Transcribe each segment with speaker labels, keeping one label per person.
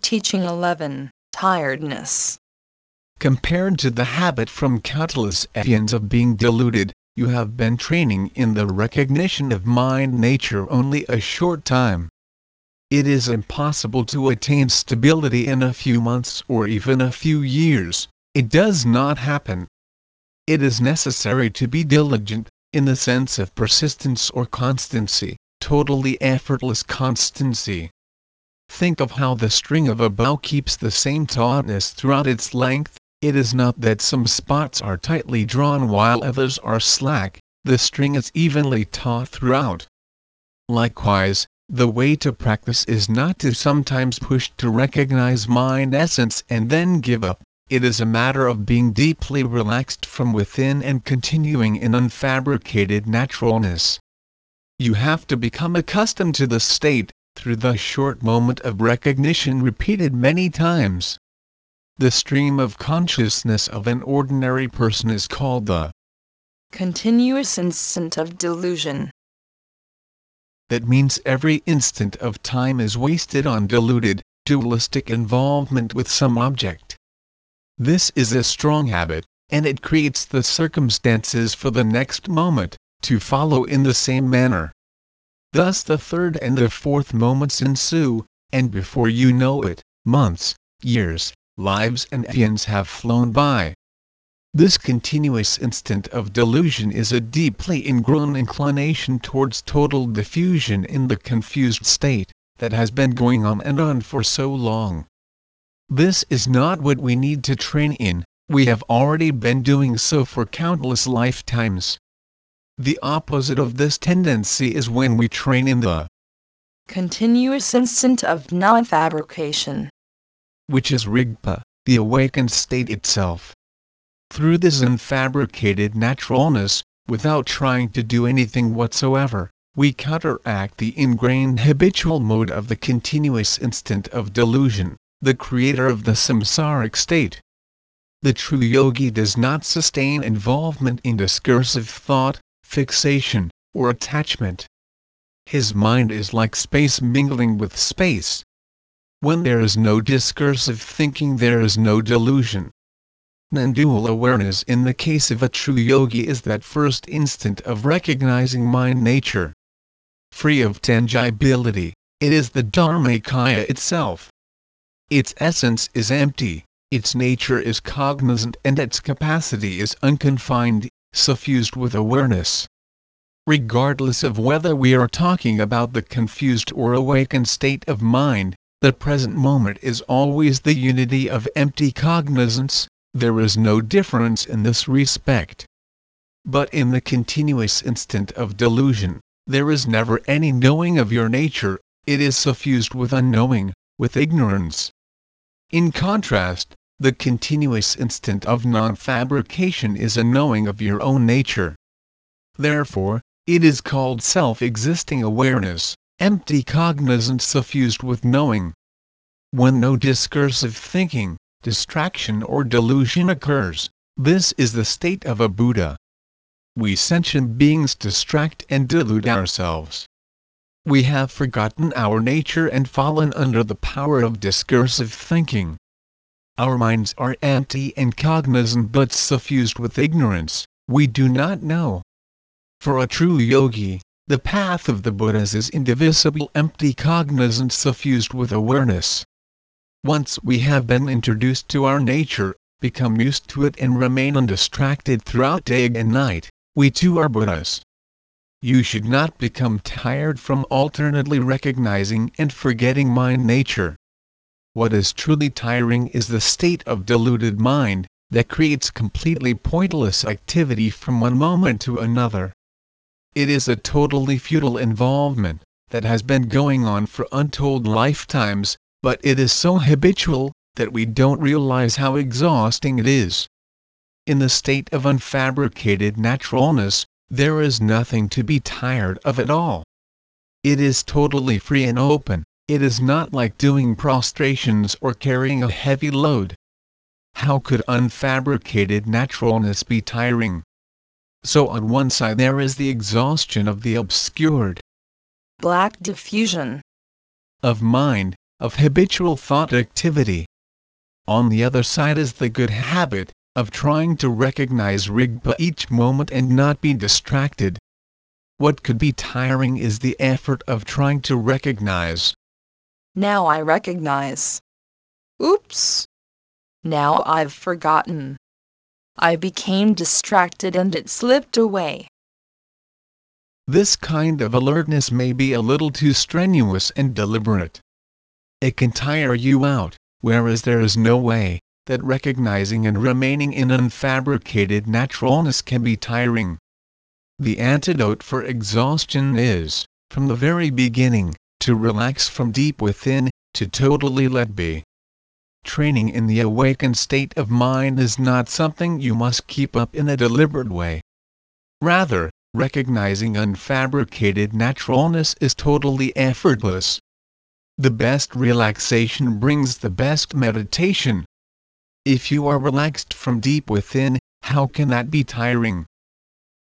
Speaker 1: Teaching 11 Tiredness.
Speaker 2: Compared to the habit from countless eons of being deluded, you have been training in the recognition of mind nature only a short time. It is impossible to attain stability in a few months or even a few years, it does not happen. It is necessary to be diligent, in the sense of persistence or constancy, totally effortless constancy. Think of how the string of a bow keeps the same tautness throughout its length, it is not that some spots are tightly drawn while others are slack, the string is evenly taut throughout. Likewise, the way to practice is not to sometimes push to recognize mind essence and then give up, it is a matter of being deeply relaxed from within and continuing in unfabricated naturalness. You have to become accustomed to the state, through the short moment of recognition repeated many times. The stream of consciousness of an ordinary person is called the
Speaker 1: continuous instant of delusion.
Speaker 2: That means every instant of time is wasted on deluded, dualistic involvement with some object. This is a strong habit, and it creates the circumstances for the next moment to follow in the same manner. Thus the third and the fourth moments ensue, and before you know it, months, years, lives and eons have flown by. This continuous instant of delusion is a deeply ingrown inclination towards total diffusion in the confused state, that has been going on and on for so long. This is not what we need to train in, we have already been doing so for countless lifetimes. The opposite of this tendency is when we train in the
Speaker 1: continuous instant of non fabrication
Speaker 2: which is Rigpa, the awakened state itself. Through this unfabricated naturalness, without trying to do anything whatsoever, we counteract the ingrained habitual mode of the continuous instant of delusion, the creator of the samsaric state. The true yogi does not sustain involvement in discursive thought, fixation, or attachment. His mind is like space mingling with space, when there is no discursive thinking there is no delusion. Non-dual awareness in the case of a true yogi is that first instant of recognizing mind nature. Free of tangibility, it is the Dharmakaya itself. Its essence is empty, its nature is cognizant and its capacity is unconfined, suffused with awareness. Regardless of whether we are talking about the confused or awakened state of mind, the present moment is always the unity of empty cognizance, there is no difference in this respect. But in the continuous instant of delusion, there is never any knowing of your nature, it is suffused with unknowing, with ignorance. In contrast, the continuous instant of non-fabrication is a knowing of your own nature. Therefore, it is called self-existing awareness empty cognizance suffused with knowing. When no discursive thinking, distraction or delusion occurs, this is the state of a Buddha. We sentient beings distract and delude ourselves. We have forgotten our nature and fallen under the power of discursive thinking. Our minds are empty and cognizant but suffused with ignorance, we do not know. For a true yogi, the path of the Buddhas is indivisible empty cognizance suffused with awareness. Once we have been introduced to our nature, become used to it and remain undistracted throughout day and night, we too are Buddhas. You should not become tired from alternately recognizing and forgetting mind nature. What is truly tiring is the state of deluded mind, that creates completely pointless activity from one moment to another. It is a totally futile involvement, that has been going on for untold lifetimes, but it is so habitual, that we don't realize how exhausting it is. In the state of unfabricated naturalness, there is nothing to be tired of at all. It is totally free and open, it is not like doing prostrations or carrying a heavy load. How could unfabricated naturalness be tiring? So on one side there is the exhaustion of the obscured
Speaker 1: black diffusion
Speaker 2: of mind, of habitual thought activity. On the other side is the good habit of trying to recognize Rigpa each moment and not be distracted. What could be tiring is the effort of trying to recognize.
Speaker 1: Now I recognize. Oops! Now I've forgotten. I became distracted and it slipped away.
Speaker 2: This kind of alertness may be a little too strenuous and deliberate. It can tire you out, whereas there is no way that recognizing and remaining in unfabricated naturalness can be tiring. The antidote for exhaustion is, from the very beginning, to relax from deep within, to totally let be. Training in the awakened state of mind is not something you must keep up in a deliberate way. Rather, recognizing unfabricated naturalness is totally effortless. The best relaxation brings the best meditation. If you are relaxed from deep within, how can that be tiring?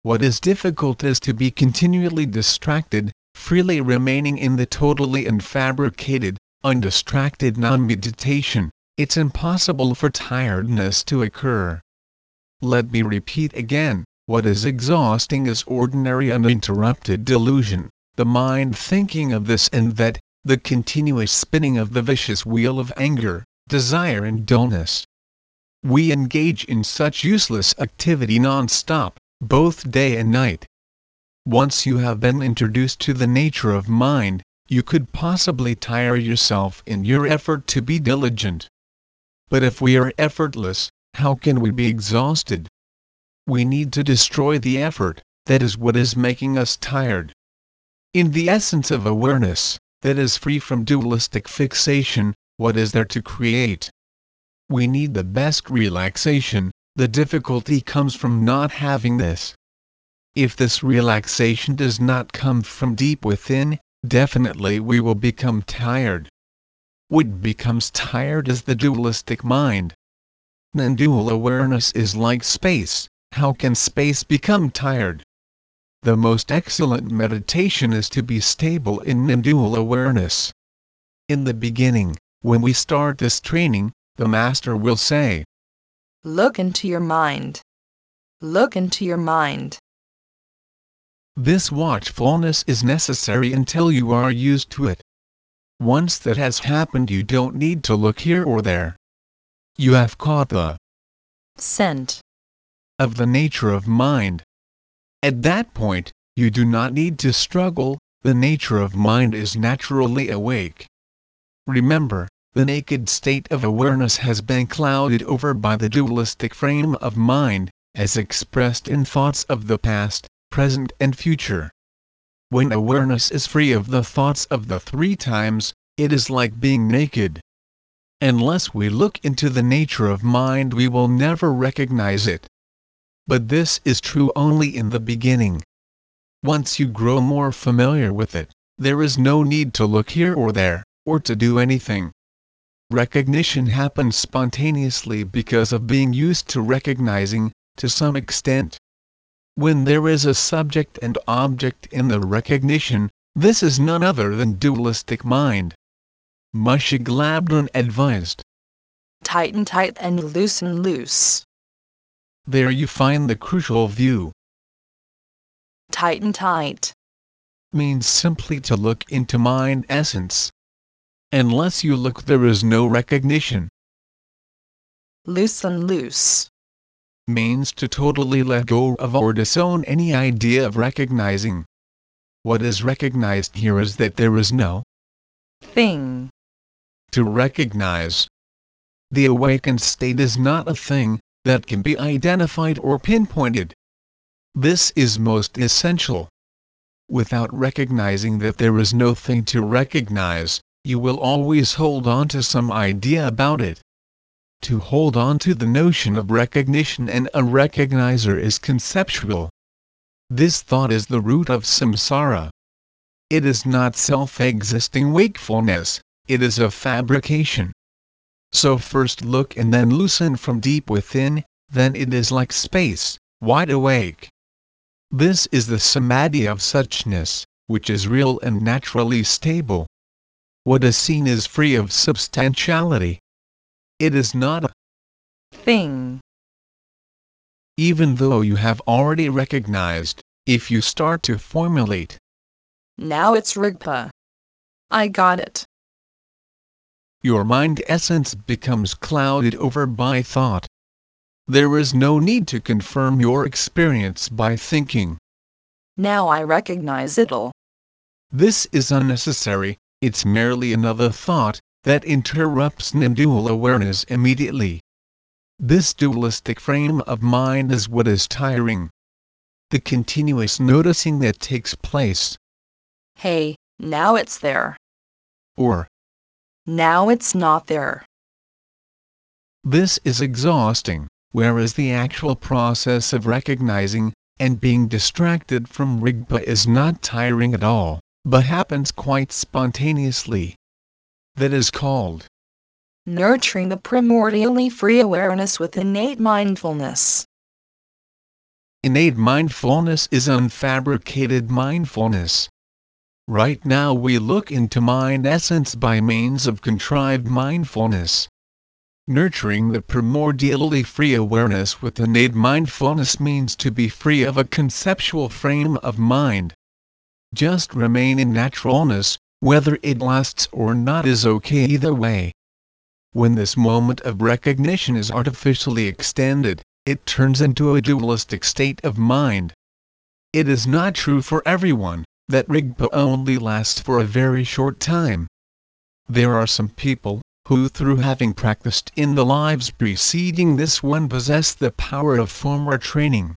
Speaker 2: What is difficult is to be continually distracted, freely remaining in the totally unfabricated, undistracted non-meditation, it's impossible for tiredness to occur. Let me repeat again, what is exhausting is ordinary uninterrupted delusion, the mind thinking of this and that, the continuous spinning of the vicious wheel of anger, desire and dullness. We engage in such useless activity non-stop, both day and night. Once you have been introduced to the nature of mind, you could possibly tire yourself in your effort to be diligent. But if we are effortless, how can we be exhausted? We need to destroy the effort, that is what is making us tired. In the essence of awareness, that is free from dualistic fixation, what is there to create? We need the best relaxation, the difficulty comes from not having this. If this relaxation does not come from deep within, definitely we will become tired. What becomes tired is the dualistic mind. Non-dual awareness is like space, how can space become tired? The most excellent meditation is to be stable in non-dual awareness. In the beginning, when we start this training, the Master will say,
Speaker 1: Look into your mind. Look into your mind.
Speaker 2: This watchfulness is necessary until you are used to it. Once that has happened, you don't need to look here or there. You have caught the
Speaker 1: Scent.
Speaker 2: of the nature of mind. At that point, you do not need to struggle, the nature of mind is naturally awake. Remember, the naked state of awareness has been clouded over by the dualistic frame of mind, as expressed in thoughts of the past, present and future. When awareness is free of the thoughts of the three times, it is like being naked. Unless we look into the nature of mind we will never recognize it. But this is true only in the beginning. Once you grow more familiar with it, there is no need to look here or there, or to do anything recognition happens spontaneously because of being used to recognizing, to some extent. When there is a subject and object in the recognition, this is none other than dualistic mind. Machik Labdrön advised.
Speaker 1: Tighten tight and loosen loose.
Speaker 2: There you find the crucial view.
Speaker 1: Tighten tight.
Speaker 2: Means simply to look into mind essence. Unless you look there is no recognition.
Speaker 1: Loosen loose.
Speaker 2: Means to totally let go of or disown any idea of recognizing. What is recognized here is that there is no
Speaker 1: Thing.
Speaker 2: to recognize. The awakened state is not a thing that can be identified or pinpointed. This is most essential. Without recognizing that there is no thing to recognize, you will always hold on to some idea about it. To hold on to the notion of recognition and a recognizer is conceptual. This thought is the root of samsara. It is not self-existing wakefulness, it is a fabrication. So first look and then loosen from deep within, then it is like space, wide awake. This is the samadhi of suchness, which is real and naturally stable. what is seen is free of substantiality. It is not a
Speaker 1: thing.
Speaker 2: even though you have already recognized, if you start to formulate,
Speaker 1: Now it's Rigpa. I got it.
Speaker 2: your mind essence becomes clouded over by thought. There is no need to confirm your experience by thinking.
Speaker 1: Now I recognize it all.
Speaker 2: This is unnecessary, it's merely another thought that interrupts non-dual awareness immediately. This dualistic frame of mind is what is tiring. The continuous noticing that takes place,
Speaker 1: Hey, now it's there.
Speaker 2: or
Speaker 1: Now it's not there.
Speaker 2: this is exhausting, whereas the actual process of recognizing and being distracted from Rigpa is not tiring at all, but happens quite spontaneously. That is called
Speaker 1: Nurturing the primordially free awareness with innate mindfulness.
Speaker 2: innate mindfulness is unfabricated mindfulness. Right now we look into mind essence by means of contrived mindfulness. Nurturing the primordially free awareness with innate mindfulness means to be free of a conceptual frame of mind. Just remain in naturalness, whether it lasts or not is okay either way. When this moment of recognition is artificially extended, it turns into a dualistic state of mind. It is not true for everyone that Rigpa only lasts for a very short time. There are some people who, through having practiced in the lives preceding this one, possess the power of former training.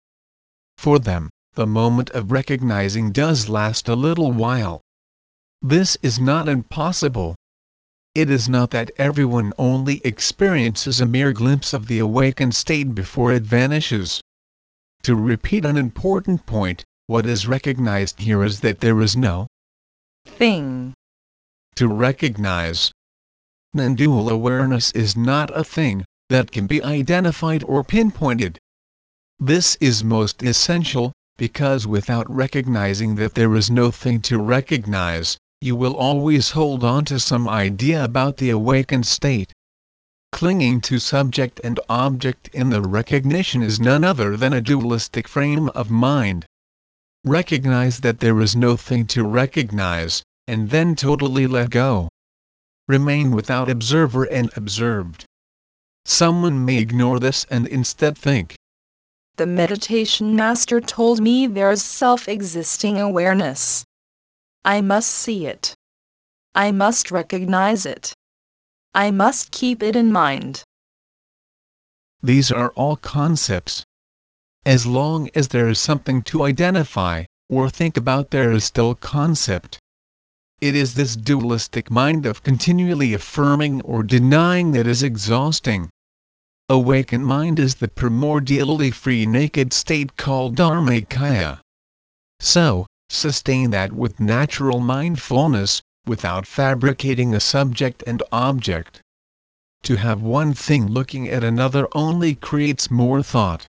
Speaker 2: For them, the moment of recognizing does last a little while. This is not impossible. It is not that everyone only experiences a mere glimpse of the awakened state before it vanishes. To repeat an important point, what is recognized here is that there is no
Speaker 1: Thing.
Speaker 2: to recognize. Non-dual awareness is not a thing that can be identified or pinpointed. This is most essential, because without recognizing that there is no thing to recognize, you will always hold on to some idea about the awakened state. Clinging to subject and object in the recognition is none other than a dualistic frame of mind. Recognize that there is no thing to recognize, and then totally let go. Remain without observer and observed. Someone may ignore this and instead think,
Speaker 1: The meditation master told me there's self existing awareness. I must see it. I must recognize it. I must keep it in mind.
Speaker 2: these are all concepts. As long as there is something to identify or think about, there is still concept. It is this dualistic mind of continually affirming or denying that is exhausting. Awakened mind is the primordially free naked state called Dharmakaya. So, sustain that with natural mindfulness, without fabricating a subject and object. To have one thing looking at another only creates more thought.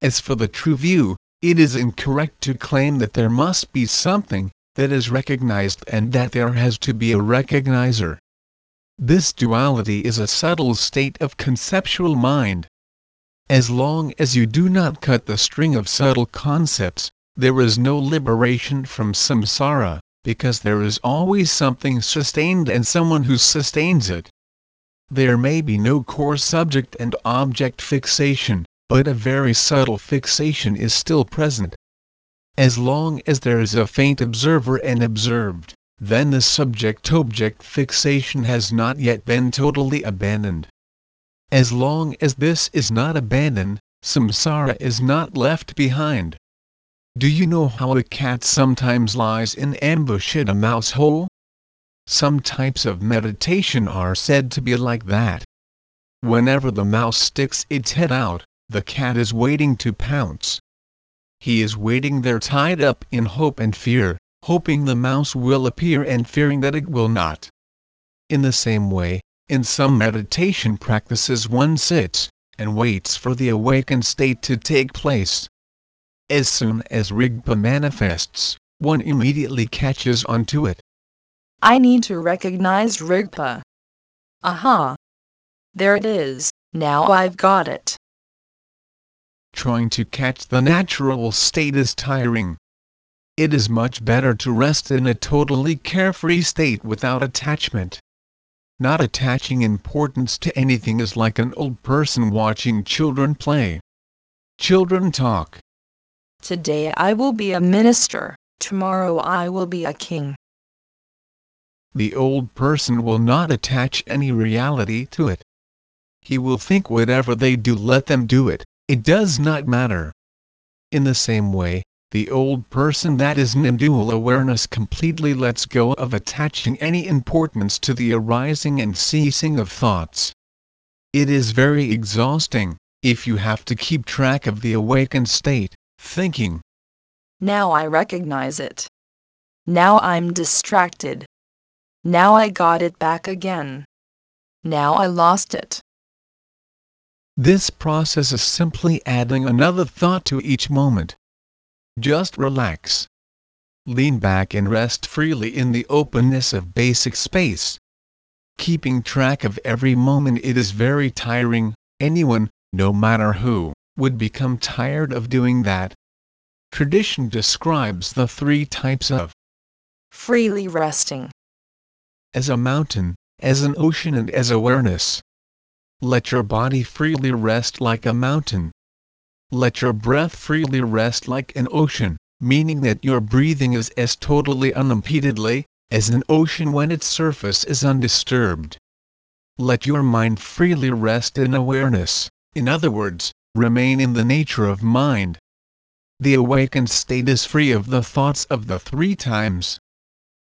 Speaker 2: As for the true view, it is incorrect to claim that there must be something that is recognized and that there has to be a recognizer. This duality is a subtle state of conceptual mind. As long as you do not cut the string of subtle concepts, there is no liberation from samsara, because there is always something sustained and someone who sustains it. There may be no core subject and object fixation, but a very subtle fixation is still present. As long as there is a faint observer and observed, then the subject-object fixation has not yet been totally abandoned. As long as this is not abandoned, samsara is not left behind. Do you know how a cat sometimes lies in ambush at a mouse hole? Some types of meditation are said to be like that. Whenever the mouse sticks its head out, the cat is waiting to pounce. He is waiting there tied up in hope and fear, hoping the mouse will appear and fearing that it will not. In the same way, in some meditation practices one sits, and waits for the awakened state to take place. As soon as Rigpa manifests, one immediately catches on to it.
Speaker 1: I need to recognize Rigpa. Aha! There it is, now I've got it.
Speaker 2: Trying to catch the natural state is tiring. It is much better to rest in a totally carefree state without attachment. Not attaching importance to anything is like an old person watching children play. Children talk.
Speaker 1: Today I will be a minister, tomorrow I will be a king.
Speaker 2: The old person will not attach any reality to it. He will think whatever they do let them do it, it does not matter. In the same way, the old person that is in dual awareness completely lets go of attaching any importance to the arising and ceasing of thoughts. It is very exhausting, if you have to keep track of the awakened state, thinking.
Speaker 1: Now I recognize it. Now I'm distracted. Now I got it back again. Now I lost it.
Speaker 2: This process is simply adding another thought to each moment. Just relax. Lean back and rest freely in the openness of basic space. Keeping track of every moment it is very tiring, anyone, no matter who, would become tired of doing that. Tradition describes the three types of
Speaker 1: freely resting,
Speaker 2: as a mountain, as an ocean and as awareness. Let your body freely rest like a mountain. Let your breath freely rest like an ocean, meaning that your breathing is as totally unimpededly, as an ocean when its surface is undisturbed. Let your mind freely rest in awareness, in other words, remain in the nature of mind. The awakened state is free of the thoughts of the three times.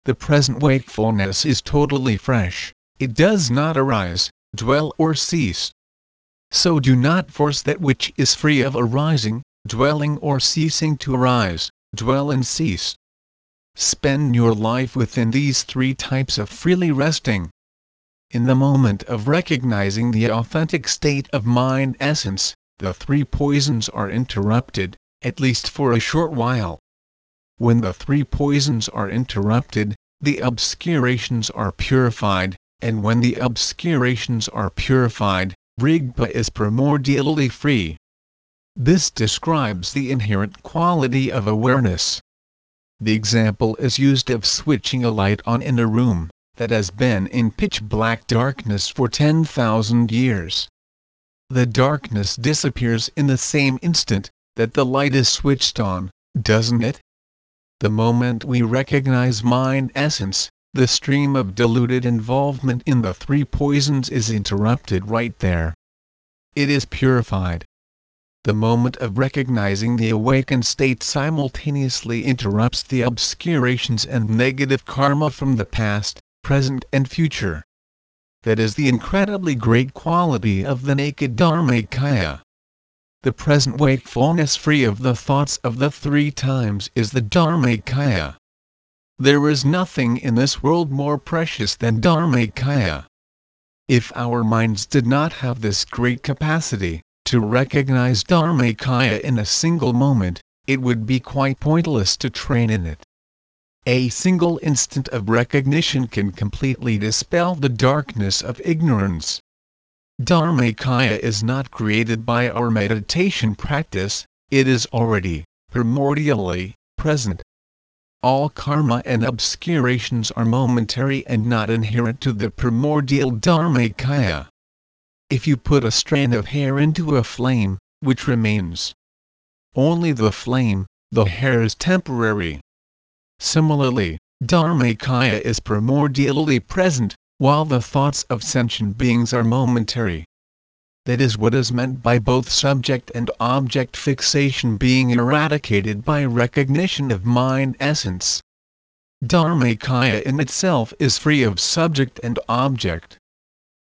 Speaker 2: The present wakefulness is totally fresh, it does not arise, dwell or cease. So do not force that which is free of arising, dwelling or ceasing to arise, dwell and cease. Spend your life within these three types of freely resting. In the moment of recognizing the authentic state of mind essence, the three poisons are interrupted, at least for a short while. When the three poisons are interrupted, the obscurations are purified, and when the obscurations are purified, Rigpa is primordially free. This describes the inherent quality of awareness. The example is used of switching a light on in a room that has been in pitch black darkness for 10,000 years. The darkness disappears in the same instant that the light is switched on, doesn't it? The moment we recognize mind essence, the stream of diluted involvement in the three poisons is interrupted right there. It is purified. The moment of recognizing the awakened state simultaneously interrupts the obscurations and negative karma from the past, present and future. That is the incredibly great quality of the naked Dharmakaya. The present wakefulness free of the thoughts of the three times is the Dharmakaya. There is nothing in this world more precious than Dharmakaya. If our minds did not have this great capacity to recognize Dharmakaya in a single moment, it would be quite pointless to train in it. A single instant of recognition can completely dispel the darkness of ignorance. Dharmakaya is not created by our meditation practice, it is already, primordially, present all karma and obscurations are momentary and not inherent to the primordial Dharmakaya. If you put a strand of hair into a flame, which remains? Only the flame, the hair is temporary. Similarly, Dharmakaya is primordially present, while the thoughts of sentient beings are momentary. That is what is meant by both subject and object fixation being eradicated by recognition of mind essence. Dharmakaya in itself is free of subject and object.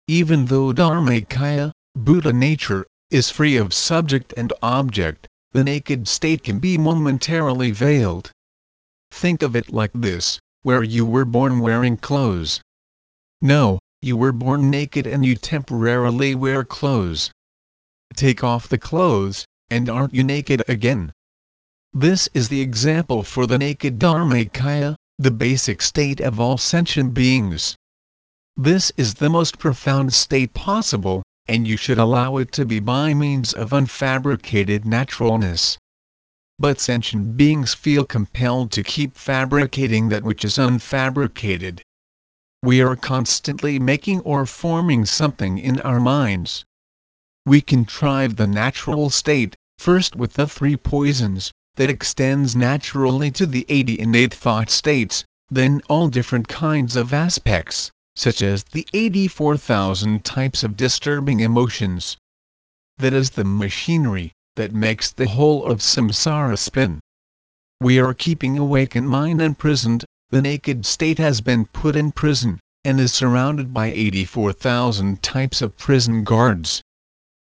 Speaker 2: Even though Dharmakaya, Buddha nature, is free of subject and object, the naked state can be momentarily veiled. Think of it like this, where you were born wearing clothes. No, you were born naked and you temporarily wear clothes. Take off the clothes, and aren't you naked again? This is the example for the naked Dharmakaya, the basic state of all sentient beings. This is the most profound state possible, and you should allow it to be by means of unfabricated naturalness. But sentient beings feel compelled to keep fabricating that which is unfabricated. We are constantly making or forming something in our minds. We contrive the natural state, first with the three poisons, that extends naturally to the 80 innate thought states, then all different kinds of aspects, such as the 84,000 types of disturbing emotions. That is the machinery that makes the whole of samsara spin. We are keeping awakened mind imprisoned, the naked state has been put in prison, and is surrounded by 84,000 types of prison guards.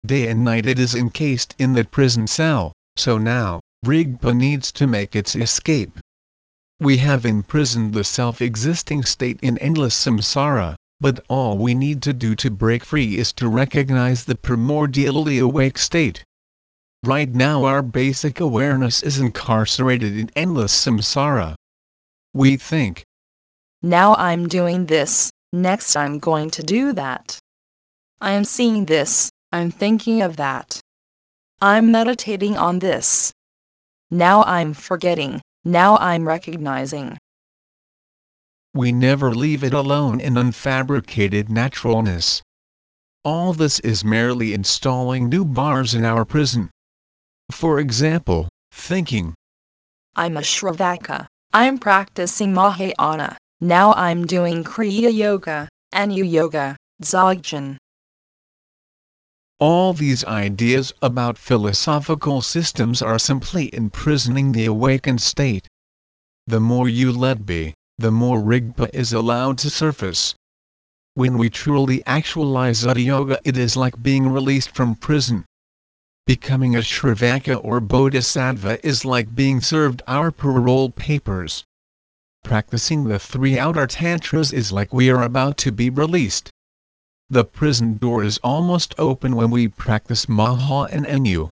Speaker 2: Day and night it is encased in that prison cell, so now, Rigpa needs to make its escape. We have imprisoned the self-existing state in endless samsara, but all we need to do to break free is to recognize the primordially awake state. Right now our basic awareness is incarcerated in endless samsara. We think,
Speaker 1: Now I'm doing this, next I'm going to do that. I am seeing this, I'm thinking of that. I'm meditating on this. Now I'm forgetting, now I'm recognizing.
Speaker 2: we never leave it alone in unfabricated naturalness. All this is merely installing new bars in our prison. For example, thinking,
Speaker 1: I'm a Shravaka. I'm practicing Mahayana. Now I'm doing Kriya Yoga, Anu Yoga, Dzogchen.
Speaker 2: all these ideas about philosophical systems are simply imprisoning the awakened state. The more you let be, the more Rigpa is allowed to surface. When we truly actualize Yoga, it is like being released from prison. Becoming a Shravaka or Bodhisattva is like being served our parole papers. Practicing the three outer tantras is like we are about to be released. The prison door is almost open when we practice Maha and Anu.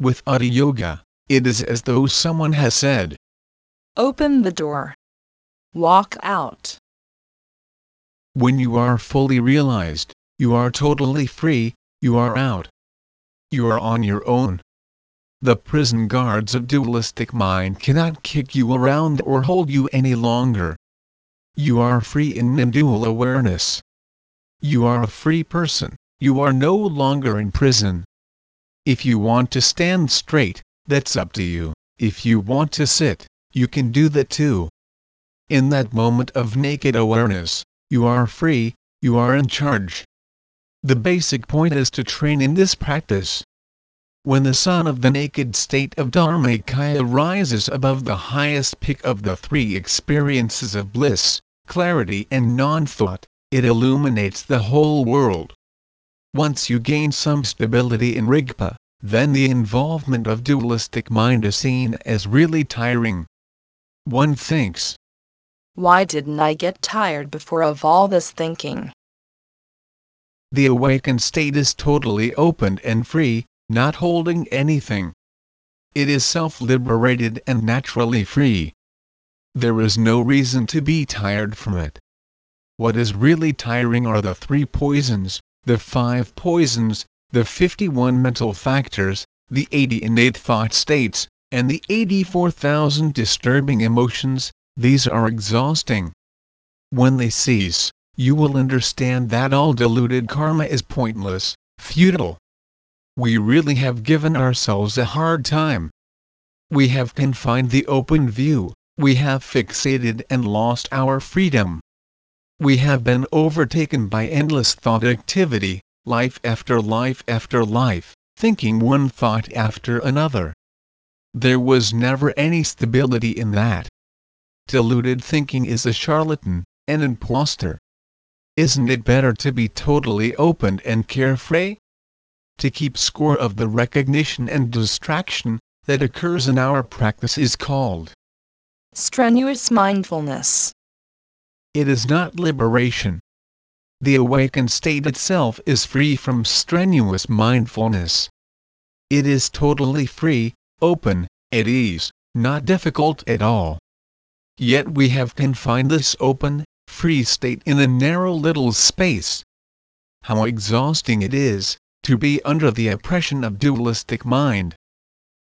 Speaker 2: With Ati Yoga, it is as though someone has said,
Speaker 1: Open the door. Walk out.
Speaker 2: When you are fully realized, you are totally free, you are out. You are on your own. The prison guards of dualistic mind cannot kick you around or hold you any longer. You are free in non-dual awareness. You are a free person, you are no longer in prison. If you want to stand straight, that's up to you. If you want to sit, you can do that too. In that moment of naked awareness, you are free, you are in charge. The basic point is to train in this practice. When the sun of the naked state of Dharmakaya rises above the highest peak of the three experiences of bliss, clarity and non-thought, it illuminates the whole world. Once you gain some stability in Rigpa, then the involvement of dualistic mind is seen as really tiring. One thinks,
Speaker 1: Why didn't I get tired before of all this thinking?
Speaker 2: the awakened state is totally open and free, not holding anything. It is self-liberated and naturally free. There is no reason to be tired from it. What is really tiring are the three poisons, the five poisons, the 51 mental factors, the 80 innate thought states, and the 84,000 disturbing emotions, these are exhausting. When they cease, you will understand that all diluted karma is pointless, futile. We really have given ourselves a hard time. We have confined the open view, we have fixated and lost our freedom. We have been overtaken by endless thought activity, life after life after life, thinking one thought after another. There was never any stability in that. Deluded thinking is a charlatan, an impostor. Isn't it better to be totally open and carefree? To keep score of the recognition and distraction that occurs in our practice is called.
Speaker 1: Strenuous mindfulness.
Speaker 2: It is not liberation. The awakened state itself is free from strenuous mindfulness. It is totally free, open, at ease, not difficult at all. Yet we have confined this open, free state in a narrow little space. How exhausting it is, to be under the oppression of dualistic mind,